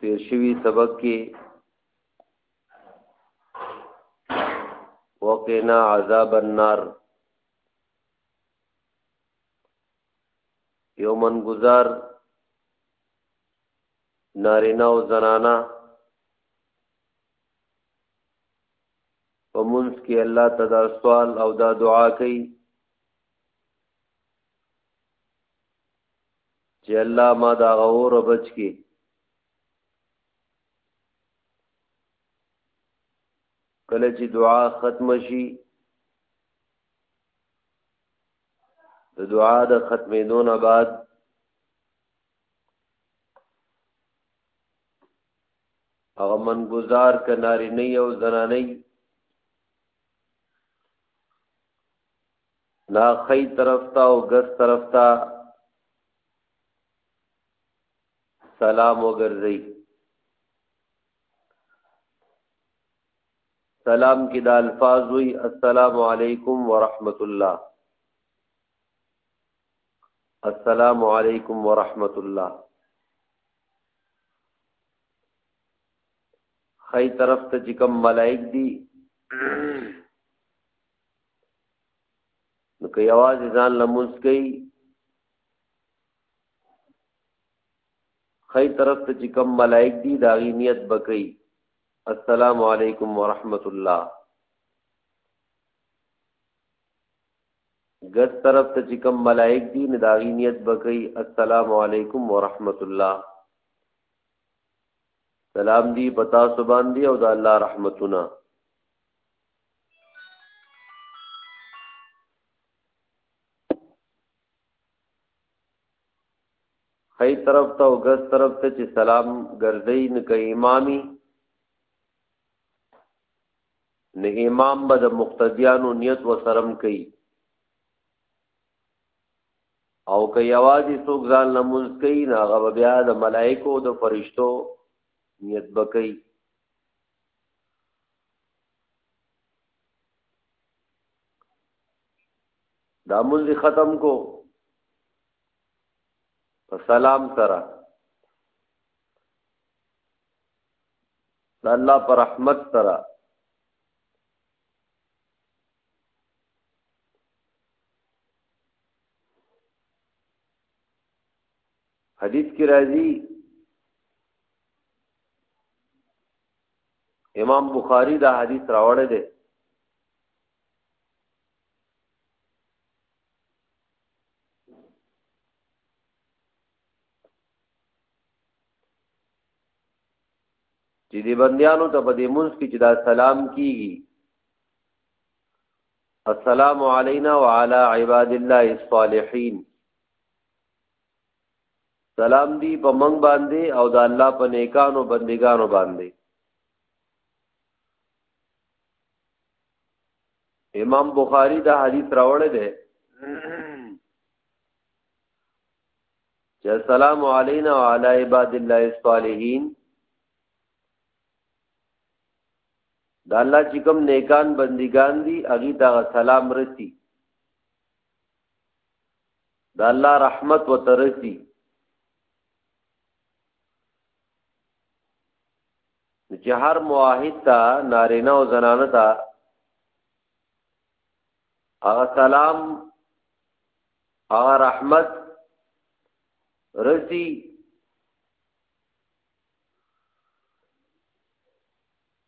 تیر شوی سبق کې وقنا عذاب النار یومن گزار نارینا او زنانا ومنس کې الله تعالی سوال او دا دعا کوي چې الله ما دا غور بچ کی کله چې دعا ختم شي د دعا د ختمېدو نه بعد هغه من گزار کناری نه او زنانی لا خی طرف تا او ګس طرف تا سلام وګرځي سلام کې د الفاظ وي السلام علیکم ورحمت الله السلام علیکم ورحمت الله خی طرف ته چې کوم ملائک دي نو که یوازې ځان لمونځ کوي خی طرف ته چې کم ملائک دي دا غي نیت بکئی السلام علیکم ورحمت الله ګس طرف ته چې کم ملائک دي نه دا غي نیت بکئی السلام علیکم ورحمت الله سلام دی پتا سبحان دی او دا الله رحمتونه خی طرف ته او ګس طرف ته چې سلام ګرځي نه کوي امامي نه امام به د مقتدیانو نیت و سرم کوي او که یوازې څوک ځان لمونځ کوي نه هغه بیا د ملائکو د فرشتو نیت بکئی دا منځ ختم کو په سلام سره د الله پر رحمت سره حدیث کی راځي امام بخاری دا حدیث راوړی دی چې دی بندیانو ته په دې منځ کې چې دا سلام کیږي السلام علینا وعلى عباد الله الصالحین سلام دی په منګ باندې او د الله په نیکانو بندگانو باندې امام بخاری دا حدیث راوړی دی چې السلام علینا وعلى عباد الله الصالحین دا الله چې کوم نیکان بندگان دي اغي دا سلام رسی د الله رحمت وترسي چې هر موحد ته نارینه او زنانه ته هغه سلام هغه رحمت رسی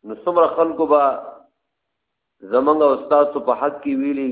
نو څومره خلکو به زمنګ او استاد په حق کې ویلي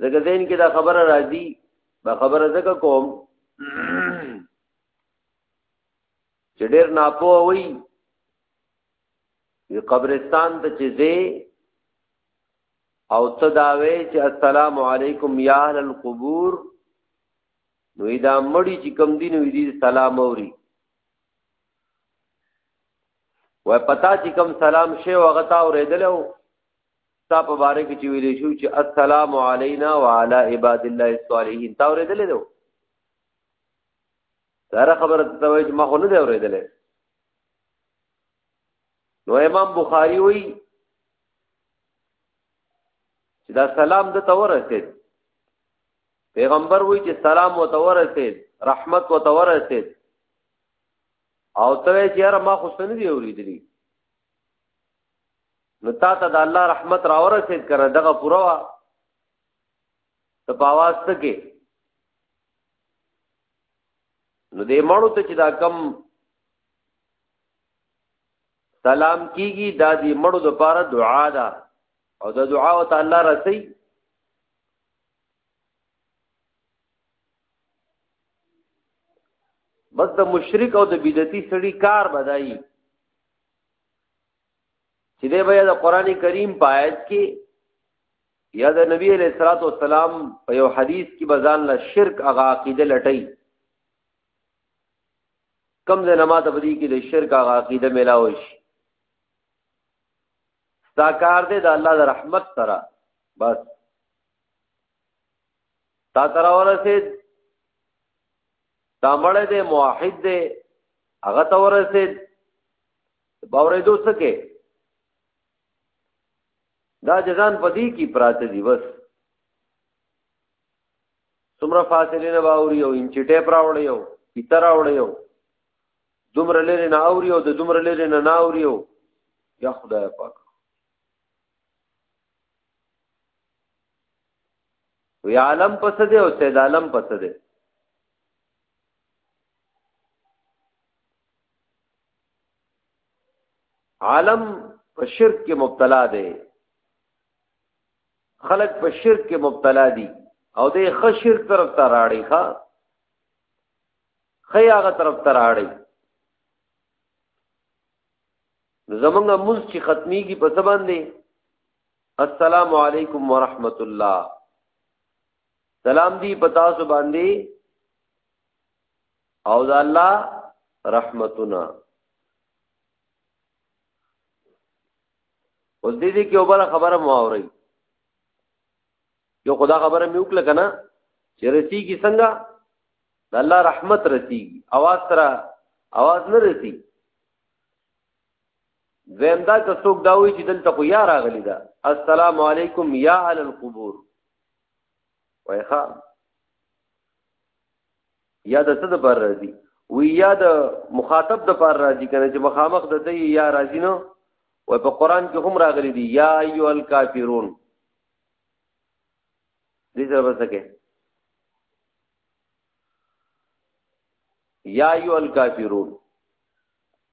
زګه زین کې دا خبره راځي دا خبره زګه کوم چې ډېر ناپو وي وی قبرستان ته چې زی او ته داوي چې السلام علیکم یا اهل القبور نو دا مړی چې کم دین وی دي سلام اوري و پتا چې کم سلام شی وغتا اوریدلو تا په باره کې چې ویلې شو چې السلام علینا وعلى عباد الله الصالحین تا اورېدلې ده دا خبره ته وایي چې ما خو نه ده اورېدلې نو امام بخاری وایي چې دا سلام د تور رسید پیغمبر وایي چې سلام و تور رسید رحمت و تور رسید او ته چې یاره ما خو سن دی اوریدلی نو تا ته د الله رحمت راورسید کنه دغه پوره وا ته په आवाज ته کې نو دې مړو ته چې دا کم سلام کیږي دا دې مړو د پاره دعا ده او دا دعا او تعالی رسي بس د مشرک او د بدعتي سړي کار بدایي چې دی به د قران کریم پایت کې یا د نبی علیہ الصلوۃ والسلام په یو حدیث کې بزان له شرک هغه عقیده لټی کم د نماز په دې کې د شرک هغه عقیده ملاو شي دا کار دې د الله د رحمت سره بس تا تر ورسید دا مړ دی موحد دی هغه ته ورسید باورې دوه څه کې دا جزان پدی کی پراته دی بس څومره فاصله نه باوري او انچټه پراوړی او پیتر اوړی او دومره لري نه اوري او د دومره لري نه نه اوري او یا خدای پاک وی عالم پس دی او سید عالم پس دی عالم په شرک کې مبتلا دی خلق په شرک کې مبتلا دي او د ښه شرک طرف ته راړي ښا خې هغه طرف ته راړي زمونږه مز چې ختميږي په سبان دي السلام علیکم ورحمت الله سلام دی پتا سو باندې او دا الله رحمتنا اوس دې دې کې اوبره خبره مو اوري یو خدا خبره مې وکړه کنه چې رسی کی څنګه د الله رحمت رسی اواز تر اواز نه رسی زم دا که څوک دا وی چې دلته خو یا راغلی دا السلام علیکم یا اهل القبور وای ښا یا د څه د پر راځي وی یا د مخاطب د پر راځي کنه چې مخامخ د دی یا راځي نو و په قران کې هم راغلی دی یا ایو الکافرون دې سره وسکه یا ایو الکافرون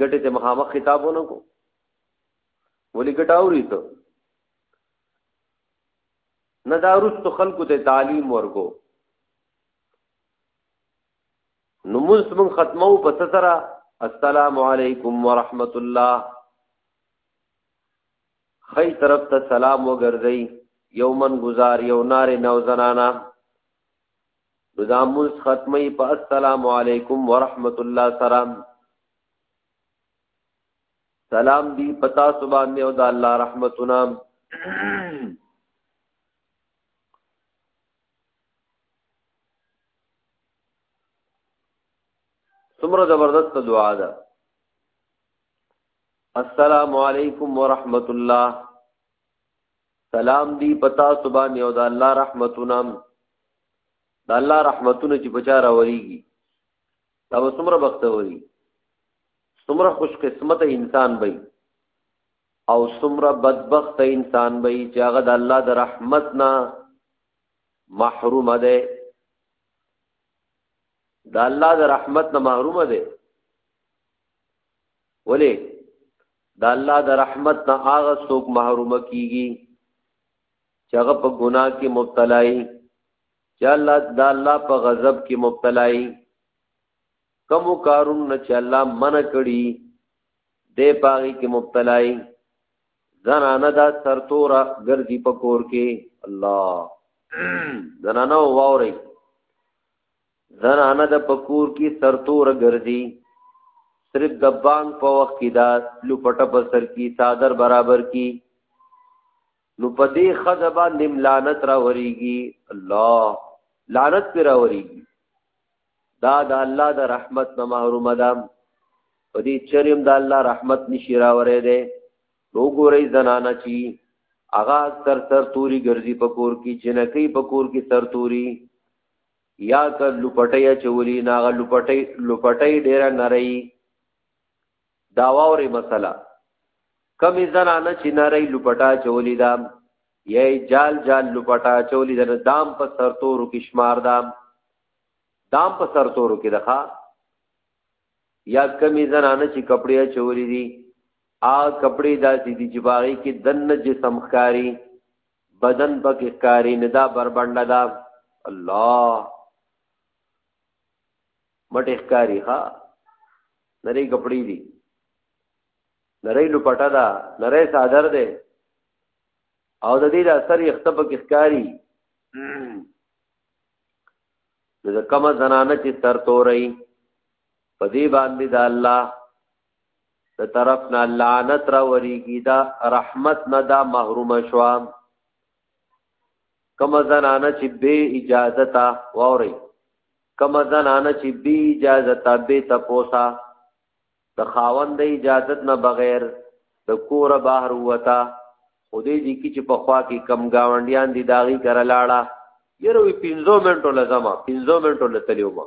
ګټه ته مخامخ خطابونه کو ولې ګټاوري ته نه دا رستو خلکو ته تعلیم ورکو نو موږ موږ ختمو په ستره السلام علیکم ورحمت الله خی طرف ته سلام وګرځي یومن گزار یو نار نو زنانا دا مونږ ختمي په السلام علیکم ورحمت الله سره سلام دی پتا سبحان دی او دا الله رحمتنا څومره زبردست دعا ده السلام علیکم ورحمت الله سلام دی پتا سبحان یو د الله رحمتونه د الله رحمتونه چې بچا راوړيږي دا وسمره بختوري سمره خوش قسمت انسان وي او سمره بدبخت انسان وي چې هغه د الله د رحمت نه محروم ده د الله د رحمت نه محروم ده ولی دا الله د رحمت نه هغه څوک محروم کیږي چې هغه په ګناه کې مبتلا وي چې الله دا الله په غضب کې مبتلا وي کوم کارون نه چې الله منع کړي دې پاغي کې مبتلا وي زنانه دا سرتورا ګرځي په کور کې الله زنانه واوري زنانه د پکور کی سرتور ګرځي صرف د بانګ په وخت کې دا لوپټه په سر کې صادر برابر کی نو په دې خزه باندې لعنت را وریږي الله لعنت پر را وریږي دا د الله د رحمت نه محروم ده په دې چریم د الله رحمت نشي را ورې ده نو ګورې زنانه چی اغا سر سر توري ګرځي په کور کې جنکی په کور کې سر توري یا که لپټی چولی ناغه لپټی لپټی ډیر نری دا واورې مسله کمی زنانه چې نری لپټا چولی دا یې جال جال لپټا چولی دا دام په سرتورو کې شمار دا دام په سرتورو کې دخا یا کمی زنانه چې کپڑے چولی دي آ کپڑے داسې دي چې باغې کې دن جسم ښکاری بدن پکې کاری نه دا بربنده دا الله مټه کاری ها نری کپڑی دی نری لپټا دا نری صادر دی او د دې د اثر یختب کې ښکاری د کما زنانه چې سر توري په دې باندې د الله د طرف نه لعنت را وریږي دا رحمت نه دا محروم شوا کما زنانه چې به اجازه تا ووري کما زنانه چې به اجازه تا به تپوسا د خاوند د اجازه نه بغیر د کور بهر وتا خو دې دي کې چې په خوا کې کم گاونډیان دي داغي کر لاړه یره وی 15 منټو لزما 15 منټو لتلیو ما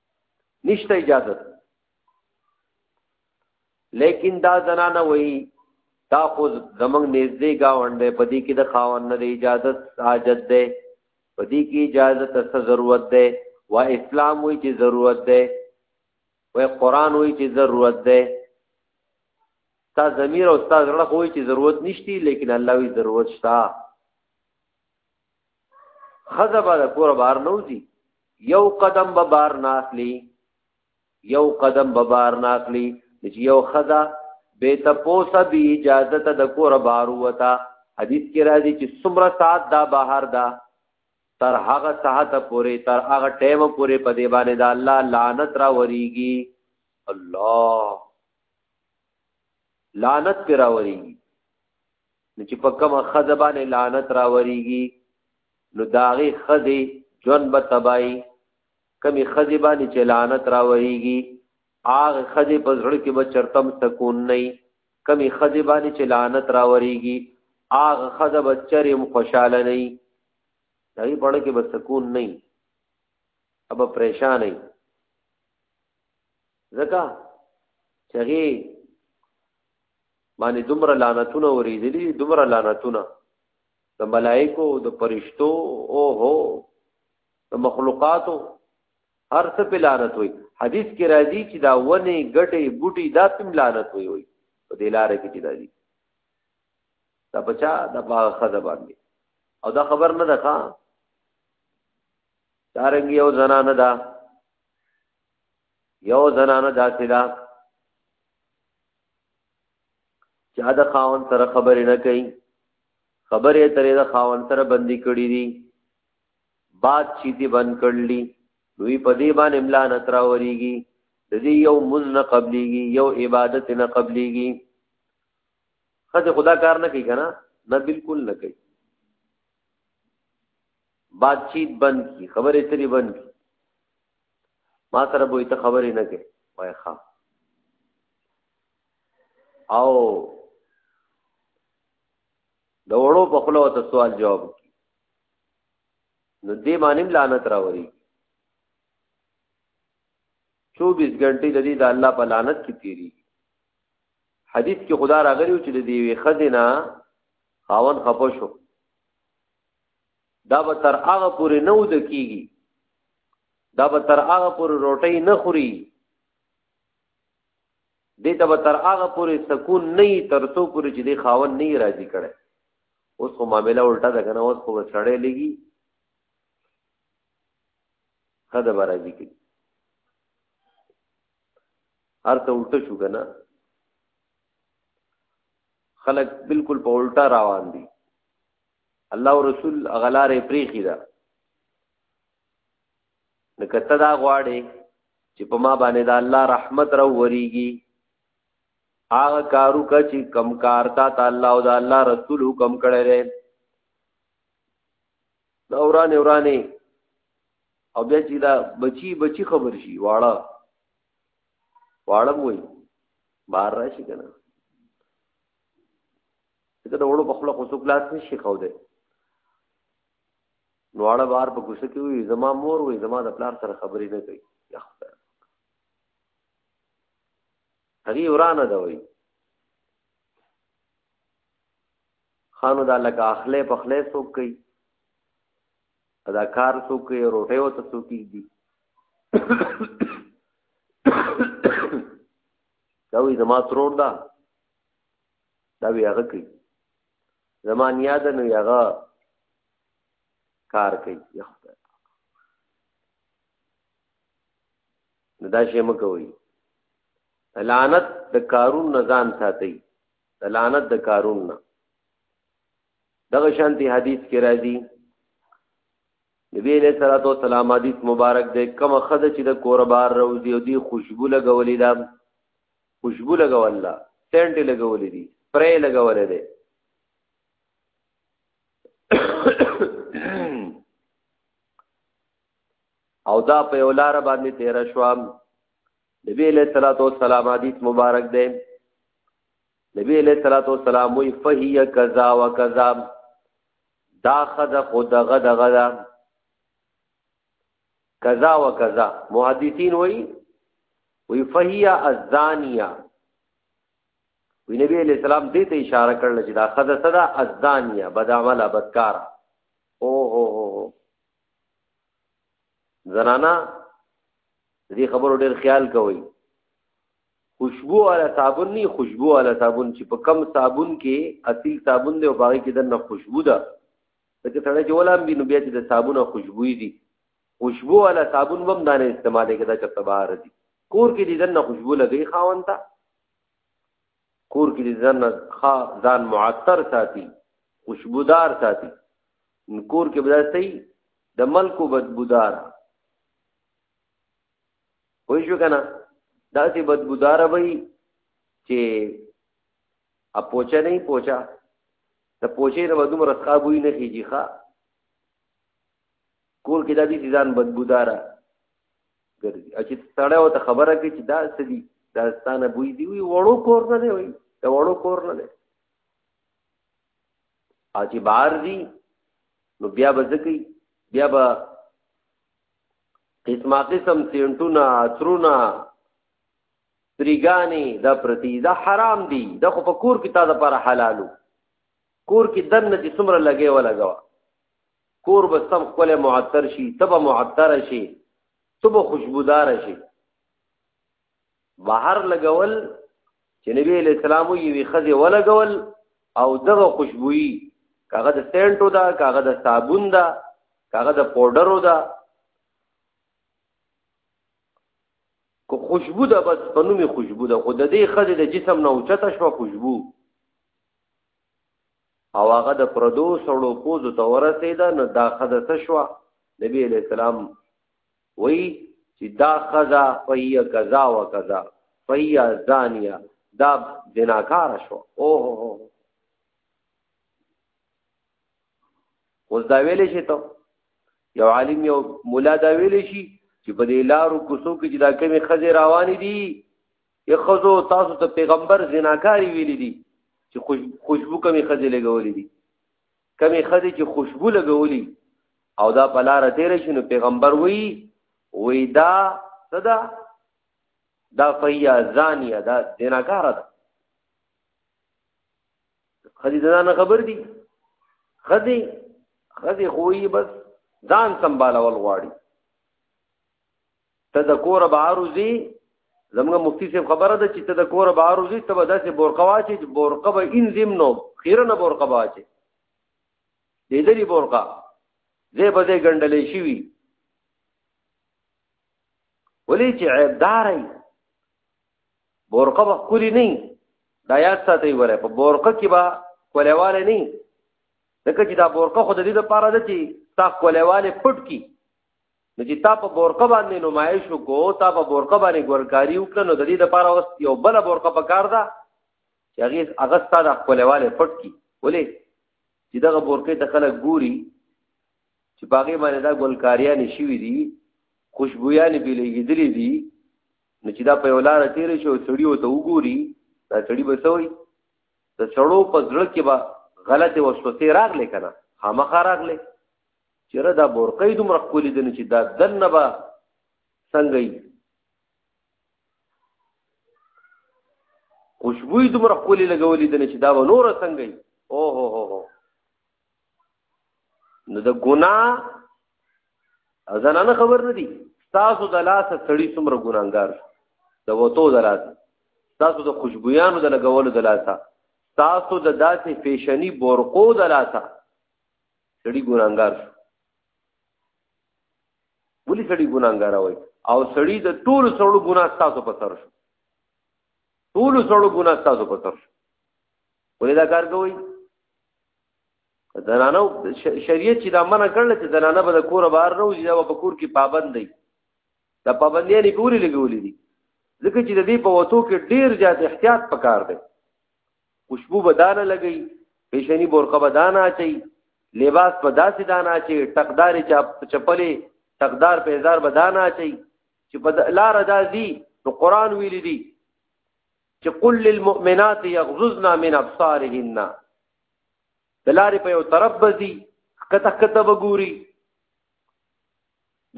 نشته اجازه لیکن دا زنانه وای دا خو زمنګ نږدې گاونډه پدې کې د خاوند نه اجازه حاجت ده پدې کې اجازه ته ضرورت ده و اسلام وای چې ضرورت ده و قران وای چې ضرورت ده تا ضمیر او استاد رڼه خو چې ضرورت نشتی لیکن الله وی ضرورت شتا خزه به د کور بار نه وځي یو قدم به بار نه اخلي یو قدم به بار نه اخلي چې یو خزه بے تپوسه بی اجازه ته د کور بار وتا حدیث کې راځي چې څومره ساعت دا بهر دا تر هغه ساعت پورې تر هغه ټیم پورې په دی باندې دا الله لعنت را وریږي الله لعنت پر راوري نو چې په کوم خزه باندې لعنت راوريږي نو داغي خزه جون به تبای کمی خزه باندې چې لعنت راوريږي آغ خزه په زړه کې به چرتم سکون نه کمی خزه باندې چې لعنت راوريږي آغ خزه به چرم خوشاله نه دای په اړه کې به سکون نه اب پریشان نه زکه چغي باندې دومره لعنتونه ورېدلي دومره لعنتونه د ملائکو د پرشتو او هو د مخلوقاتو هر څه په لعنت وي حدیث کې راځي چې دا ونه ګټي بوټي دا تم لعنت وي وي په دې لار کې چې راځي دا بچا د باغ خزه باندې او دا خبر نه ده ښا دارنګ یو زنانه ده یو زنانه داسې ده چا د خاون سره خبرې نه کوي خبرې ترې د خاون سره بندي کړې دي باد چې دې بند کړلی دوی په دې باندې املا نه تراوريږي د دې یو مون نه قبليږي یو عبادت نه قبليږي خځه خدا کار نه کوي کنه نه بالکل نه کوي بات چیت بند کی خبرې تری بند کی ما سره به ته خبرې نه کې وای ښا او د وړو په خلو ته سوال جواب کی نو دې باندې لعنت راوري 24 غنټې د دې د الله په لعنت کې تیری حدیث کې خدا راغلی چې د دې خزینه خاون خپو شو دا به تر هغه پورې نه ود کیږي دا به تر هغه پورې روټۍ نه خوري دې ته به تر هغه پورې سکون نه تر څو پورې چې دې خاون نه راضي کړي اوس خو معاملې الټا ده کنه اوس خو سړې لګي خدا به راضي کړي هر ته الټه شو کنه خلک بالکل په الټا روان دي الله او رسول غلارې پریخي ده نو کته دا غواړي چې په ما باندې دا الله رحمت را وریږي هغه کارو کا چې کم کار تا تعالی او دا الله رسول حکم کړی دی دا ورانه ورانه او بیا چې دا بچی بچی خبر شي واړه واړه وای بار راشي کنه ځکه د وړو په خپل خو څوک لاس نشي خو دی نو اړه بار په کوڅه کې وي زما مور وي زما د پلار سره خبرې نه کوي یا خدای هغه ورانه ده وي خانو دا لکه اخله په خله سو کوي ادا کار سو کوي روټه و ته سو کیږي دا وي زما ترور ده دا وی هغه کوي زمان یاد نو هغه کار کوي یخته نو دا شی مکوي لعنت د کارون نه ځان ساتي لعنت د کارون نه دغه شانتي حدیث کې راځي نبی علیہ الصلوۃ والسلام حدیث مبارک دے کما خد چې د کوربار روزي او دی خوشبو لګولې دا خوشبو لګول لا سینټ لګولې دي پرې لګولې دي او دا په یو لار باندې تیر شو نبی له صلوات و سلام حدیث مبارک دی نبی له صلوات و سلام وی فهی کذا و کذا دا خد خود غد غدا کذا و کذا محدثین وی وی فهی الزانیه وی نبی علیہ السلام دې ته اشاره کړل چې دا خزه صدا الزانیه بد عمله بدکار او هو هو زنانا دې خبرو ډېر خیال کوي خوشبو والا صابون نه خوشبو والا صابون چې په کم صابون کې اصل صابون دی او باقي کې دنه خوشبو ده ځکه سړی چې ولام بي نو بیا چې د صابون او خوشبوې دي خوشبو والا صابون هم دانه استعمالې کړه چې تبار دي کور کې دې دنه خوشبو لګي خاون ته کور کې دې دنه خا ځان معطر ساتي خوشبودار ساتي کور کې بدای سي د ملکو بدبودار وای شو کنه دا سي بدبودار وای چې اپوچا نه پوچا د پوچې نه به دومره ښه بوی نه خېږي ښه کور کې دا دي چې ځان بدبوداره ګرځي او چې سړی ورته خبره کوي چې دا څه دي دا ستانه بوی دی وي وړو کور نه دی وي دا وړو کور نه دی او چې بهر دي نو بیا به څه کوي بیا به قسمه قسم سینټونه عطرونه سپریګانې دا پرتی دا حرام دي دا خو په کور کې تا د پر حلالو کور کې دنه چې څومره لګي ولا غوا کور به سم خپل معطر شي تبه معطر شي تبه خوشبودار شي بهر لګول چې نبی له اسلام یوې خزه ولا غول او دغه خوشبوئی کاغه د سینټو دا کاغه د صابون دا کاغه د پاوډرو دا کو خوشبو ده بس په نومي خوشبو ده خو د دې خزې د جسم نه اوچته شو خوشبو او هغه د پردو سړو پوز ته ورسېده نو دا خزه څه شو نبی علیہ السلام وی چې دا خزه فهي کذا و کذا فهي زانیه دا زناکار شو او هو اوس دا ویلې شي ته یو عالم یو مولا دا ویلې شي چې په دې لارو کوڅو کې چې دا کمی خزه روان دي یو خزو تاسو ته پیغمبر زناکاری ویلې دي چې خوشبو کمی خزه لګولې دي کمی خزه چې خوشبو لګولې او دا په لار تیر شي نو پیغمبر وی وی دا صدا دا فیا زانیه دا زناکار ده خدي دا نه خبر دي خدي خدي خوې بس ځان سنبالول غواړي ته د کور بهاروزی زموږ مفتی صاحب خبره ده چې ته د کور بهاروزی ته به داسې بورقه واچي چې بورقه به انزم نو خیره نه بورقه به واچي دې دې بورقه زه به دې ګندلې شي وي ولې چې عیبداري بورقه به کولی نه دا یاد ساتي وره په بورقه کې با کولیواله نه دکه چې دا بورقه خود دې د پاره ده چې تا کولیواله پټ کی نو چې تا په بورقه باندې نمایش وکړو تا په بورقه باندې ګورکاری وکړو نو د دې لپاره اوس یو بل بورقه پکار ده چې هغه هغه ستاسو کولیواله پټ کی ولې چې دغه بورقه ته خلک ګوري چې باغې باندې دا ګلکاریان شي دي خوشبویان به لګیدلې دي نو چې دا په یو لار تیر شي او سړی وته وګوري دا سړی به سوی د سړو په ځړه کې به غلطه وسوسه راغله کنه خامخ راغله چیرې دا بورقې دومره خولې دي چې دا دنه به څنګه یې خوشبوې دومره خولې لګولې دي چې دا به نور څنګه یې او هو هو هو نو د ګنا ځنانه خبر نه دي تاسو د لاس سړی څومره ګناګار د وته د لاس تاسو د خوشبویانو د لګولو د لاس تاسو د داسې فیشنی بورقو د لاس سړی ګناګار ولی سړی ګناګار وای او سړی د ټول سړو ګنا تاسو په سر شو ټول سړو ګنا تاسو په سر شو ولې دا کار کوي زنانه شریعت چې دا منع کړل چې زنانه به د کور بهر نه وځي دا په کور کې پابند دی دا پابندۍ نه پوری لګولې دي ځکه چې د دې په وتو کې ډیر زیات احتیاط پکار دی خوشبو بدانه لګي پیشنی بورقه بدانه اچي لباس په داسې دانه اچي ټقداري چپلې ټقدار په هزار بدانه اچي چې په لار دازي نو قران ویل دي چې قل للمؤمنات يغضضن من ابصارهن دلاري په یو طرف بزي کته کته وګوري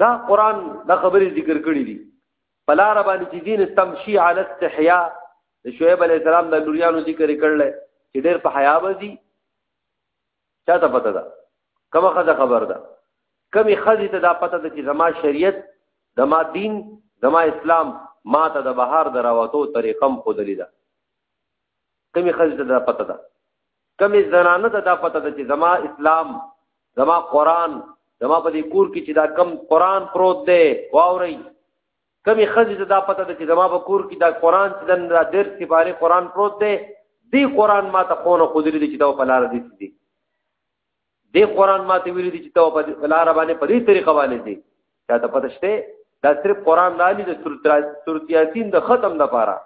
دا قران دا خبرې ذکر کړې دي پلار باندې چې دین تمشي علی استحیا شعیب علی السلام د لوریانو ذکر کړل چې ډېر په حیا وځي چاته پته ده کومه خزه خبر ده کمی خزه ته دا پته ده چې زما شریعت زما دین زما اسلام ما ته د بهار دراوتو طریقم خودلی ده کمی خزه ته دا پته ده کمی زنانه ته دا پته ده چې زما اسلام زما قران زما په دې کور کې چې دا کم قران پروت دی واوري کمی خزی ته دا پته ده چې زما په کور کې دا قران چې دن را ډېر سپاره قران پروت دی دی قران ما ته خونه خو دې چې دا په لار دي دي دی قران ما ته ویل دي چې دا په لار باندې په دې طریقه باندې دي دا ته پته شته دا صرف قران لالي د سورۃ یاسین د ختم د پاره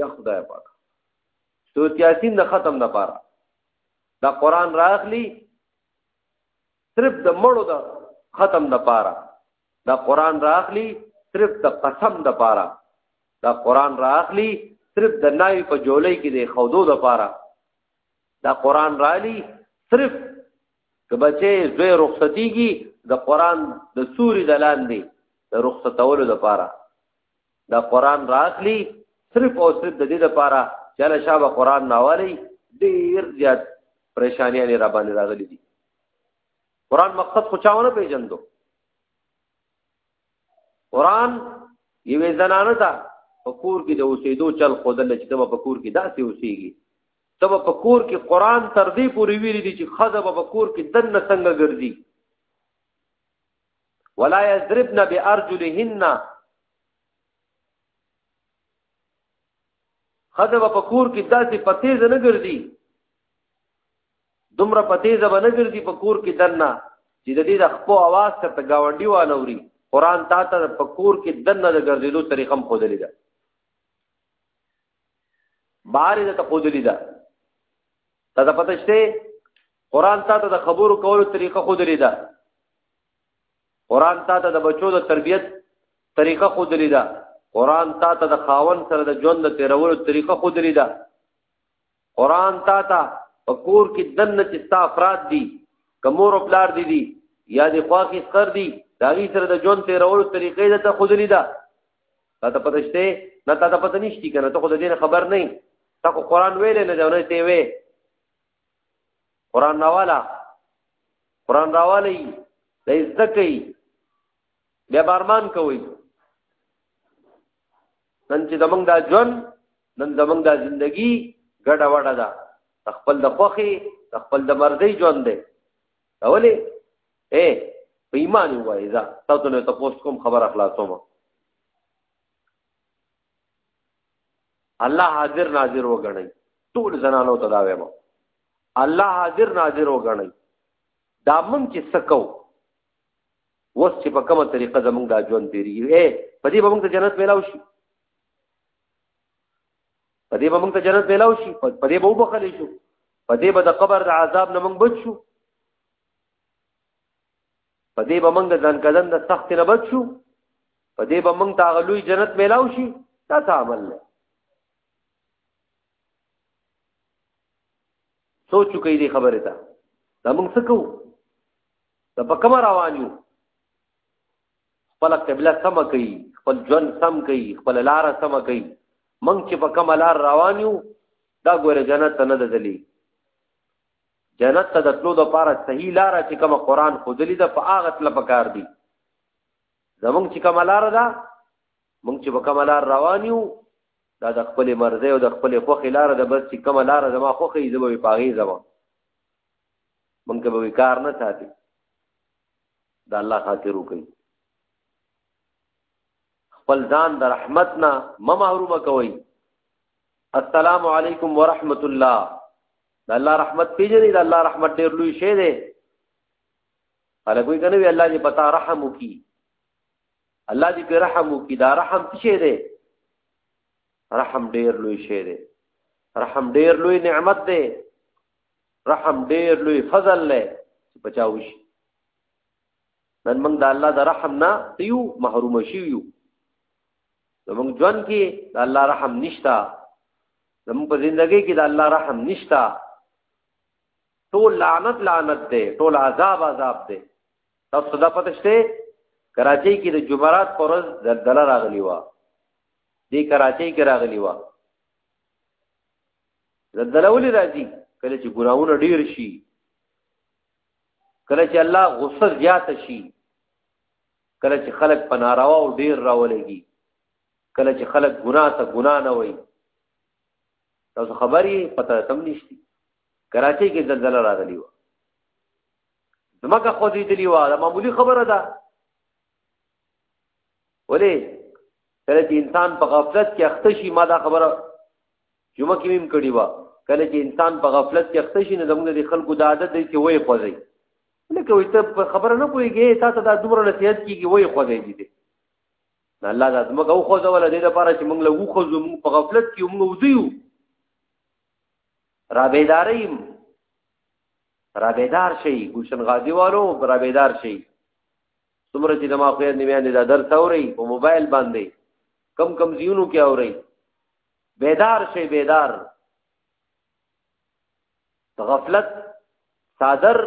یا خدای پاک سورۃ یاسین د ختم د پاره دا قران راغلی صرف د مړو د ختم د پاره دا قران راخلی صرف د قسم د پاره دا قران راخلی صرف د نای په جولې کې د خودو د پاره دا قران رالی صرف که بچې زوی رخصتیږي د قران د سوري د لاندې د رخصتولو د پاره دا قران راخلی صرف او صرف د دې د پاره چې له شابه قران ناوالي ډیر زیات پریشانیاں را باندې راغلي دي قران مقصد خو چاونه پیژندو قران یوې زنانه ته په کور کې د اوسېدو چل خودل چې ته په کور کې داسې اوسېږي ته په کور کې قران تر دې پورې ویری دي چې خزه په کور کې دنه څنګه ګرځي ولا یضربن بارجلهن خزه په کور کې داسې پتیز نه ګرځي دومره په تیزه به نه ګرځي په کور کې دننه چې د دې د خپو اواز ته ته گاونډي وانوري قران تا ته په کور کې دننه د ګرځېدو طریقه هم خودلې ده بهر دې ته خودلې ده تا ته پته شته قران تا ته د خبرو کولو طریقه خودلې ده قران تا ته د بچو د تربيت طریقه خودلې ده قران تا ته د خاون سره د ژوند د تیرولو طریقه خودلې ده قران تا ته په کور کې دنه چې ستا افراد دي کمور او پلار دي دي یا د خواخي سر دي دا غي سره د جون تیرولو طریقې د ته خودلی ده تا ته پته شته نه تا ته پته نشتی کنه ته خود دې خبر نه تا کو قران ویل نه دا نه تی وی قران راواله قران راوالی د عزت کوي بیا بارمان کوي نن چې زمونږ دا ژوند نن زمونږ دا زندگی ګډه وډه ده خپل د خوخي خپل د مرضی ژوند دی اولی اے په ایمان وای دا تاسو نه تاسو کوم خبر اخلاصوم الله حاضر ناظر وګڼي ټول زنانو ته دا وایم الله حاضر ناظر وګڼي دا مونږ چې سکو وس چې په کومه طریقه زمونږ دا ژوند تیریږي اے په دې به موږ ته جنت ملاو شي په دې به موږ ته جنت ملاو شي په دې به وبخلې شو په دې به د قبر د عذاب نه موږ بچ شو په دې به موږ ځان کدن د سخت نه بچ شو په دې به موږ ته غلوي جنت ملاو شي دا څه عمل دی سوچو کوي دې خبره ته دا موږ څه کوو د په کومه روان یو خپل قبله سم کوي خپل ژوند سم کوي خپل لار سم کوي مونږ چې په کومه لار روان یو دا ګوره جنت ته نه دځلي جنت ته د تلو لپاره صحیح لار چې کومه قران خو دلی ده په هغه تل پکار دی زمونږ چې کومه لار ده مونږ چې په کومه لار روان یو دا د خپل مرزه او د خپل خوخي لار ده بس چې کومه لار زما خوخي زما په هغه زما مونږ به کار نه ساتي دا الله خاطر وکړي خپل ځان د رحمت نه ما محروم کوي السلام علیکم ورحمت الله د الله رحمت پیژنې د الله رحمت ډېر لوی شی دی هله کوئی کنه وی الله دې پتا رحم وکي الله دې په رحم وکي دا رحم څه شی دی رحم ډېر لوی شی دی رحم ډېر لوی نعمت دی رحم ډیر لوی فضل لې چې بچاو شي نن موږ د الله د رحم نه تیو محروم شي یو زموږ ژوند کې د الله رحم نشتا زموږ په ژوندۍ کې د الله رحم نشتا ټول لعنت لعنت دی ټول عذاب عذاب دی تاسو دا پته شته کراچۍ کې د جمعرات پر ورځ زلزلہ راغلی و دې کراچۍ کې راغلی و زلزله ولې راځي کله چې ګناونه ډیر شي کله چې الله غصه زیات شي کله چې خلک په ناروا او ډیر راولېږي کله چې خلک ګناه ته ګناه نه وایي تاسو خبرې پته تم نشتی کراچۍ کې زلزله راغلی و زمکه خو دې دلی و دا معمولی خبره ده ولې کله چې انسان په غفلت کې اخته شي ما دا خبره جمعه کې مم کړی و کله چې انسان په غفلت کې اخته شي نو زموږ د خلکو د عادت دی چې وای خوځي لکه وي ته په خبره نه پويږي تا ته دا دومره نصيحت کیږي وای خوځي دي نه الله دا زموږ او خوځه ولا دې لپاره چې موږ له وو خوځو موږ په غفلت کې موږ وځو را بیداریم را بیدار شي ګلشن غازی والو را بیدار شي څومره چې دما خو یې نیوان دا درس اوري په موبایل باندې کم کم زیونو کې اوري بیدار شي بیدار غفلت صادر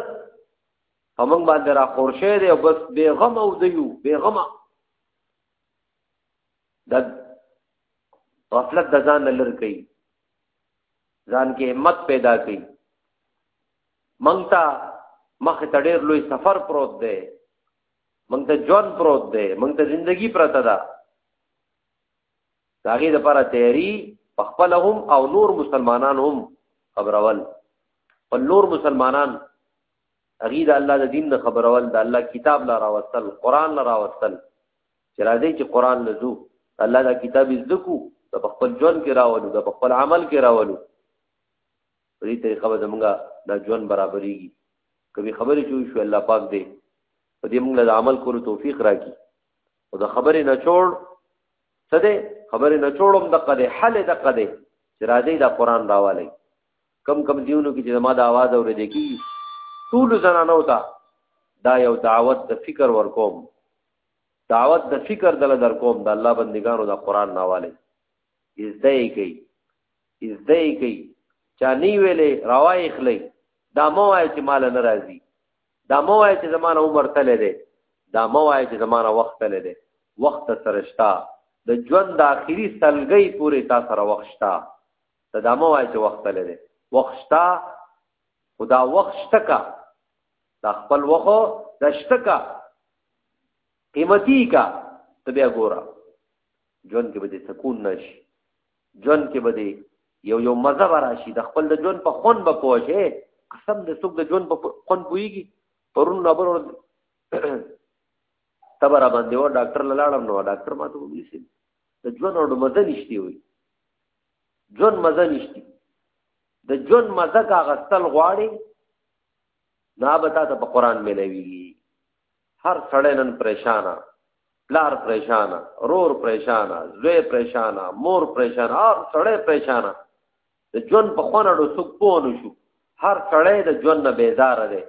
همون باندې را خور شي دی او بس بیغم او دیو بیغمه د غفلت د ځان لر کوي ځان کې همت پیدا کوي مونږ ته مخ ته ډېر لوی سفر پروت دی مونږ ته ژوند پروت دی مونږ ته ژوندۍ پرته ده دا غي د لپاره تیاری خپل هم او نور مسلمانان هم خبرول په نور مسلمانان اغي د الله د دین د خبرول د الله کتاب لا راوستل قران لا راوستل چې راځي چې قران لزو الله دا کتاب زکو د خپل ژوند کې راولو د خپل عمل کې راولو په دې طریقه به زمونږه دا ژوند برابرېږي کبي خبرې چې شو الله پاک دې په دې موږ له عمل کولو توفیق راکړي او د خبرې نه چور څه دې خبرې نه چورم د قدې حل د قدې چې را دې دا قران راوالي کم کم دیونو کې چې ما د आवाज اورې دې کی ټول زنانو ته دا یو دعوت د فکر ورکوم دعوت د فکر دل در کوم د الله بندگانو د قران ناواله از دې کوي زده یې کوي چا نه ویلې روای خلې دا مو وای چې مال نه راځي دا مو وای چې زمانه عمر تللی دی دا مو وای چې زمانه وخت تللی دی وخت سرشتا د ژوند د اخیری سلګۍ پورې تا سره وخت شتا ته دا مو وای چې وخت تللی دی وخت شتا خدا وخت شتکا دا خپل وخو د شتکا قیمتي کا ته بیا ګوره ژوند کې به سکون نشي ژوند کې به دی یو یو مزه به راشي د خپل د ژوند په خون به پوه شي قسم د څوک د ژوند په خون پوهېږي پرون نه بر تبه را باندې و ډاکټر له لاړم نو ډاکټر ما ته وویل چې د ژوند اړو مزه نشتی وي ژوند مزه نشتی د ژوند مزه کا غستل غواړي نه به تا ته په قرآن ملوي هر سړی نن پریشانه پلار پریشانه رور پریشانه زوی پریشانه مور پریشانه هر سړی پریشانه د جون په خونه ډو څوک پوه نه شو هر سړی د جون نه بیزار دی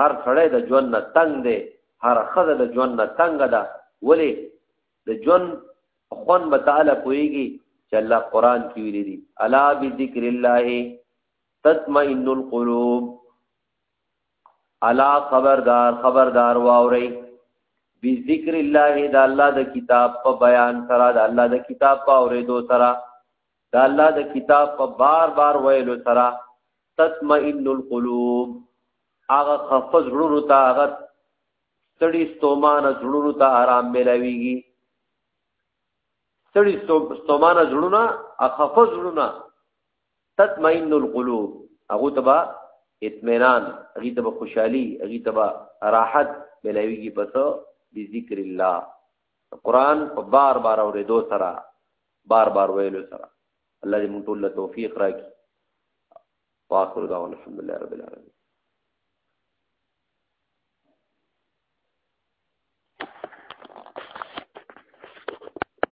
هر سړی د جون نه تنگ دی هر خزه د جون نه تنگ ده ولی د جون خون به تعالی پویږي چې الله قران کې ویلي دي الا بذکر الله تطمئن القلوب الا خبردار خبردار واوري بی ذکر الله دا الله د کتاب په بیان سره دا الله د کتاب په اوریدو سره دا الله د کتاب په بار بار ویلو سره تطمئن القلوب هغه خفض غړو ته هغه ستړي ستومان غړو ته آرام ملويږي ستړي ستومان غړو نه خفض غړو نه تطمئن القلوب هغه تبا اطمینان هغه تبا خوشحالي هغه تبا راحت ملایويږي پس دی ذکر الله قران په بار بار اورېدو سره بار بار ویلو سره الله دې موږ ټول له توفیق راکړي واخر دعوانا الحمد لله رب العالمين